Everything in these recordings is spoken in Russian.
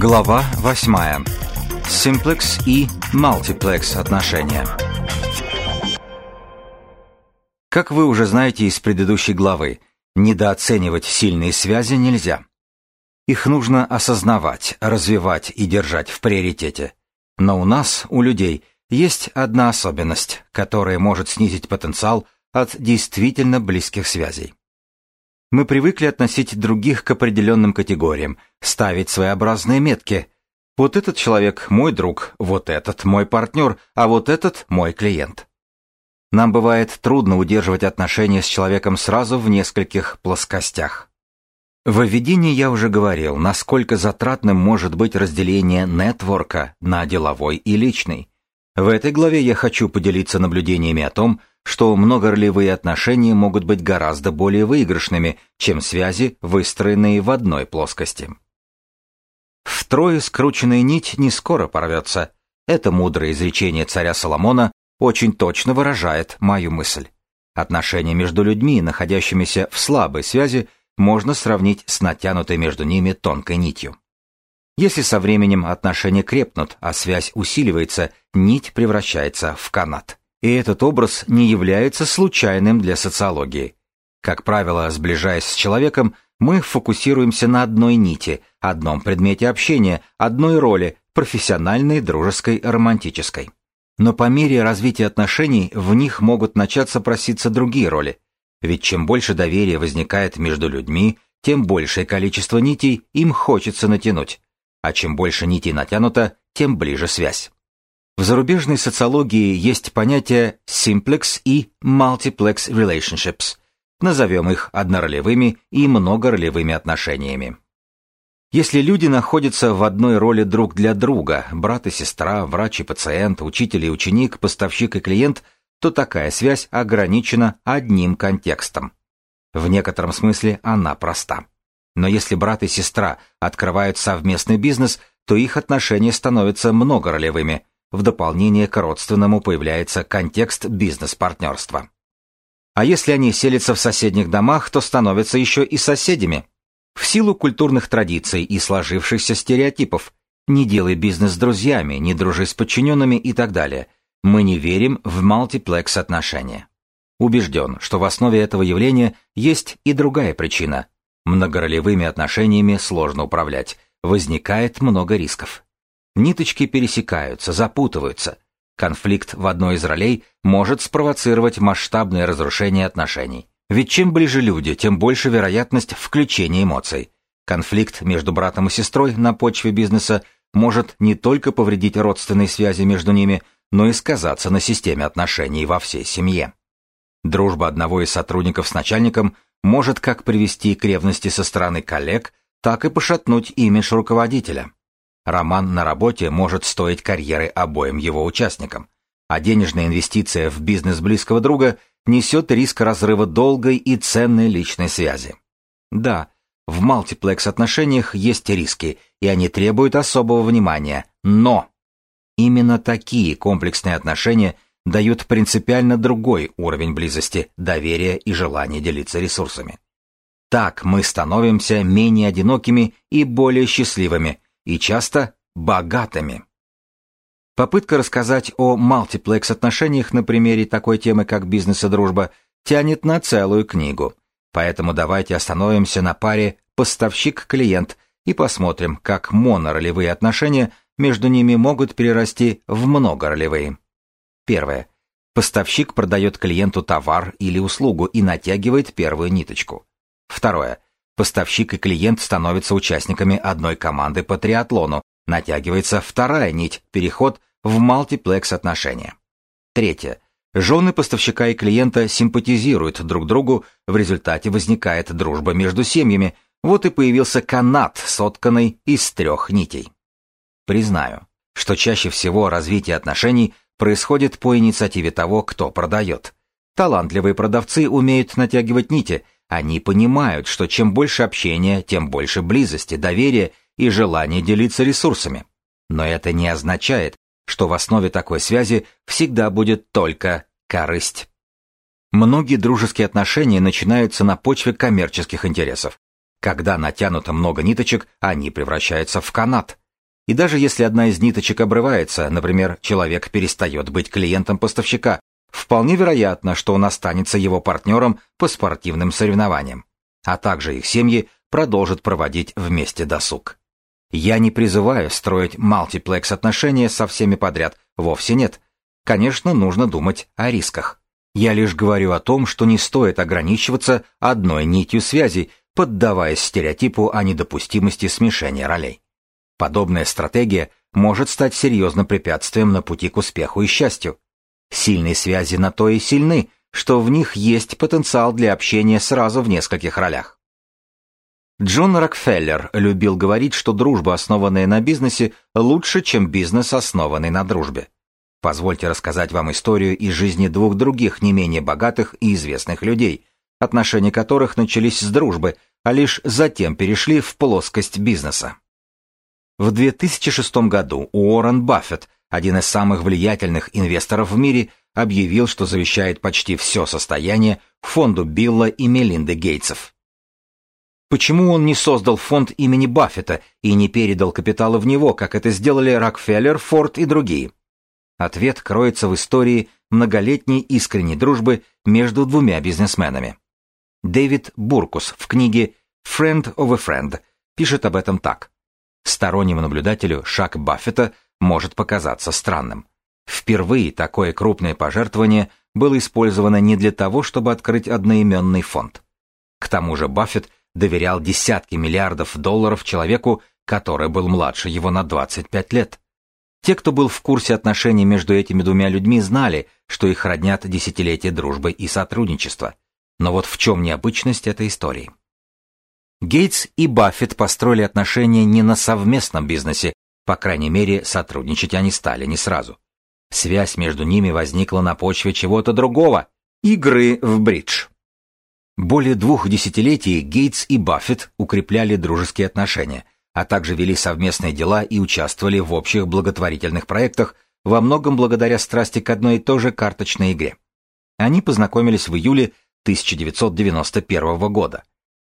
Глава 8. Simplex и Multiplex отношения. Как вы уже знаете из предыдущей главы, недооценивать сильные связи нельзя. Их нужно осознавать, развивать и держать в приоритете. Но у нас, у людей, есть одна особенность, которая может снизить потенциал от действительно близких связей. Мы привыкли относить других к определенным категориям, ставить своеобразные метки. Вот этот человек мой друг, вот этот мой партнер, а вот этот мой клиент. Нам бывает трудно удерживать отношения с человеком сразу в нескольких плоскостях. В введении я уже говорил, насколько затратным может быть разделение нетворка на деловой и личный. В этой главе я хочу поделиться наблюдениями о том, что многоролевые отношения могут быть гораздо более выигрышными, чем связи, выстроенные в одной плоскости. Втрое скрученная нить не скоро порвется. Это мудрое изречение царя Соломона очень точно выражает мою мысль. Отношения между людьми, находящимися в слабой связи, можно сравнить с натянутой между ними тонкой нитью. Если со временем отношения крепнут, а связь усиливается, нить превращается в канат. И этот образ не является случайным для социологии. Как правило, сближаясь с человеком, мы фокусируемся на одной нити, одном предмете общения, одной роли, профессиональной, дружеской, романтической. Но по мере развития отношений в них могут начаться проситься другие роли. Ведь чем больше доверия возникает между людьми, тем большее количество нитей им хочется натянуть. А чем больше нитей натянуто, тем ближе связь. В зарубежной социологии есть понятия simplex и multiplex relationships. Назовем их одноролевыми и многоролевыми отношениями. Если люди находятся в одной роли друг для друга, брат и сестра, врач и пациент, учитель и ученик, поставщик и клиент, то такая связь ограничена одним контекстом. В некотором смысле она проста. Но если брат и сестра открывают совместный бизнес, то их отношения становятся многоролевыми, в дополнение к родственному появляется контекст бизнес-партнерства. А если они селятся в соседних домах, то становятся еще и соседями. В силу культурных традиций и сложившихся стереотипов «не делай бизнес с друзьями», «не дружи с подчиненными» и так далее, мы не верим в мультиплекс отношения. Убежден, что в основе этого явления есть и другая причина. Многоролевыми отношениями сложно управлять, возникает много рисков. Ниточки пересекаются, запутываются. Конфликт в одной из ролей может спровоцировать масштабное разрушение отношений. Ведь чем ближе люди, тем больше вероятность включения эмоций. Конфликт между братом и сестрой на почве бизнеса может не только повредить родственные связи между ними, но и сказаться на системе отношений во всей семье. Дружба одного из сотрудников с начальником может как привести к ревности со стороны коллег, так и пошатнуть имидж руководителя. Роман на работе может стоить карьеры обоим его участникам, а денежная инвестиция в бизнес близкого друга несет риск разрыва долгой и ценной личной связи. Да, в мультиплекс-отношениях есть риски, и они требуют особого внимания, но именно такие комплексные отношения дают принципиально другой уровень близости, доверия и желания делиться ресурсами. Так мы становимся менее одинокими и более счастливыми, и часто богатыми. Попытка рассказать о мультиплекс-отношениях на примере такой темы, как бизнес и дружба, тянет на целую книгу. Поэтому давайте остановимся на паре поставщик-клиент и посмотрим, как моноролевые отношения между ними могут перерасти в многоролевые. Первое. Поставщик продает клиенту товар или услугу и натягивает первую ниточку. Второе. Поставщик и клиент становятся участниками одной команды по триатлону, натягивается вторая нить, переход в мультиплекс отношения. Третье. Жены поставщика и клиента симпатизируют друг другу, в результате возникает дружба между семьями, вот и появился канат, сотканный из трех нитей. Признаю, что чаще всего развитие отношений происходит по инициативе того, кто продает. Талантливые продавцы умеют натягивать нити – они понимают, что чем больше общения, тем больше близости, доверия и желания делиться ресурсами. Но это не означает, что в основе такой связи всегда будет только корысть. Многие дружеские отношения начинаются на почве коммерческих интересов. Когда натянуто много ниточек, они превращаются в канат. И даже если одна из ниточек обрывается, например, человек перестает быть клиентом поставщика, вполне вероятно, что он останется его партнером по спортивным соревнованиям, а также их семьи продолжат проводить вместе досуг. Я не призываю строить мультиплекс отношения со всеми подряд, вовсе нет. Конечно, нужно думать о рисках. Я лишь говорю о том, что не стоит ограничиваться одной нитью связи, поддаваясь стереотипу о недопустимости смешения ролей. Подобная стратегия может стать серьезным препятствием на пути к успеху и счастью. Сильные связи на то и сильны, что в них есть потенциал для общения сразу в нескольких ролях. Джон Рокфеллер любил говорить, что дружба, основанная на бизнесе, лучше, чем бизнес, основанный на дружбе. Позвольте рассказать вам историю из жизни двух других не менее богатых и известных людей, отношения которых начались с дружбы, а лишь затем перешли в плоскость бизнеса. В 2006 году Уоррен Баффет, один из самых влиятельных инвесторов в мире, объявил, что завещает почти все состояние фонду Билла и Мелинды Гейтсов. Почему он не создал фонд имени Баффета и не передал капитала в него, как это сделали Рокфеллер, Форд и другие? Ответ кроется в истории многолетней искренней дружбы между двумя бизнесменами. Дэвид Буркус в книге «Friend of a Friend» пишет об этом так. Стороннему наблюдателю шаг Баффета может показаться странным. Впервые такое крупное пожертвование было использовано не для того, чтобы открыть одноименный фонд. К тому же Баффет доверял десятки миллиардов долларов человеку, который был младше его на 25 лет. Те, кто был в курсе отношений между этими двумя людьми, знали, что их роднят десятилетия дружбы и сотрудничества. Но вот в чем необычность этой истории? Гейтс и Баффет построили отношения не на совместном бизнесе, по крайней мере, сотрудничать они стали не сразу. Связь между ними возникла на почве чего-то другого – игры в бридж. Более двух десятилетий Гейтс и Баффет укрепляли дружеские отношения, а также вели совместные дела и участвовали в общих благотворительных проектах, во многом благодаря страсти к одной и той же карточной игре. Они познакомились в июле 1991 года.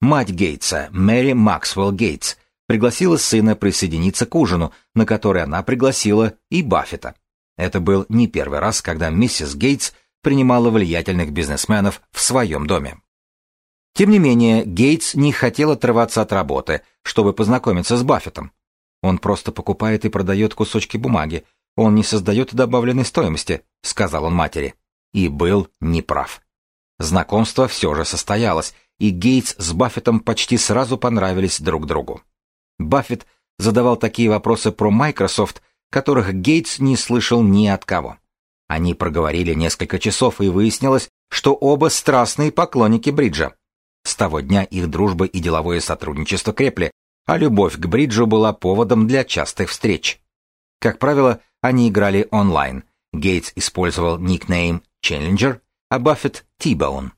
Мать Гейтса, Мэри Максвелл Гейтс, пригласила сына присоединиться к ужину, на который она пригласила и Баффета. Это был не первый раз, когда миссис Гейтс принимала влиятельных бизнесменов в своем доме. Тем не менее, Гейтс не хотел отрываться от работы, чтобы познакомиться с Баффетом. Он просто покупает и продает кусочки бумаги, он не создает добавленной стоимости, сказал он матери. И был неправ. Знакомство все же состоялось, и Гейтс с Баффетом почти сразу понравились друг другу. Баффет задавал такие вопросы про Microsoft, которых Гейтс не слышал ни от кого. Они проговорили несколько часов, и выяснилось, что оба страстные поклонники бриджа. С того дня их дружба и деловое сотрудничество крепли, а любовь к бриджу была поводом для частых встреч. Как правило, они играли онлайн. Гейтс использовал никнейм Challenger, а Баффет — T-Bone.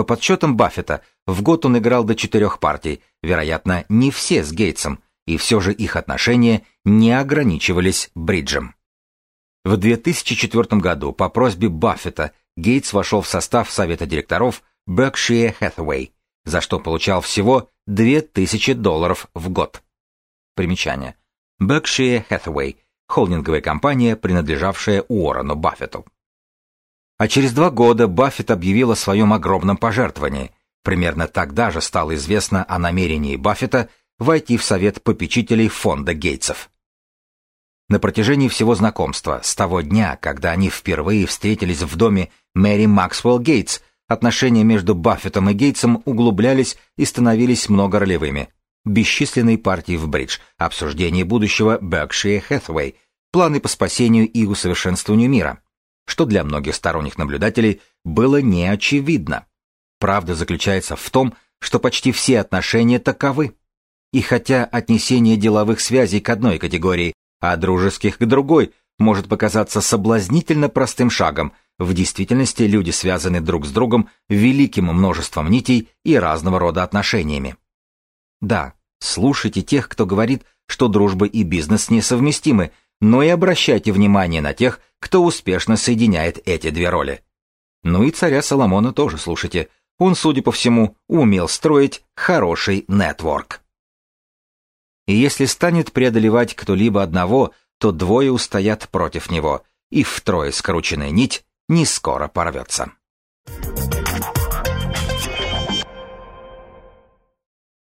По подсчетам Баффета, в год он играл до четырех партий, вероятно, не все с Гейтсом, и все же их отношения не ограничивались бриджем. В 2004 году по просьбе Баффета Гейтс вошел в состав совета директоров Berkshire Hathaway, за что получал всего 2000 долларов в год. Примечание. Berkshire Hathaway – холдинговая компания, принадлежавшая Уоррену Баффету. А через два года Баффет объявил о своем огромном пожертвовании. Примерно тогда же стало известно о намерении Баффета войти в совет попечителей фонда Гейтсов. На протяжении всего знакомства, с того дня, когда они впервые встретились в доме Мэри Максвелл Гейтс, отношения между Баффетом и Гейтсом углублялись и становились многоролевыми. Бесчисленные партии в бридж, обсуждение будущего Berkshire Hathaway, планы по спасению и усовершенствованию мира что для многих сторонних наблюдателей было неочевидно. Правда заключается в том, что почти все отношения таковы. И хотя отнесение деловых связей к одной категории, а дружеских к другой, может показаться соблазнительно простым шагом, в действительности люди связаны друг с другом великим множеством нитей и разного рода отношениями. Да, слушайте тех, кто говорит, что дружба и бизнес несовместимы, но и обращайте внимание на тех, кто успешно соединяет эти две роли. Ну и царя Соломона тоже слушайте. Он, судя по всему, умел строить хороший нетворк. И если станет преодолевать кто-либо одного, то двое устоят против него, и втрое скрученная нить не скоро порвется.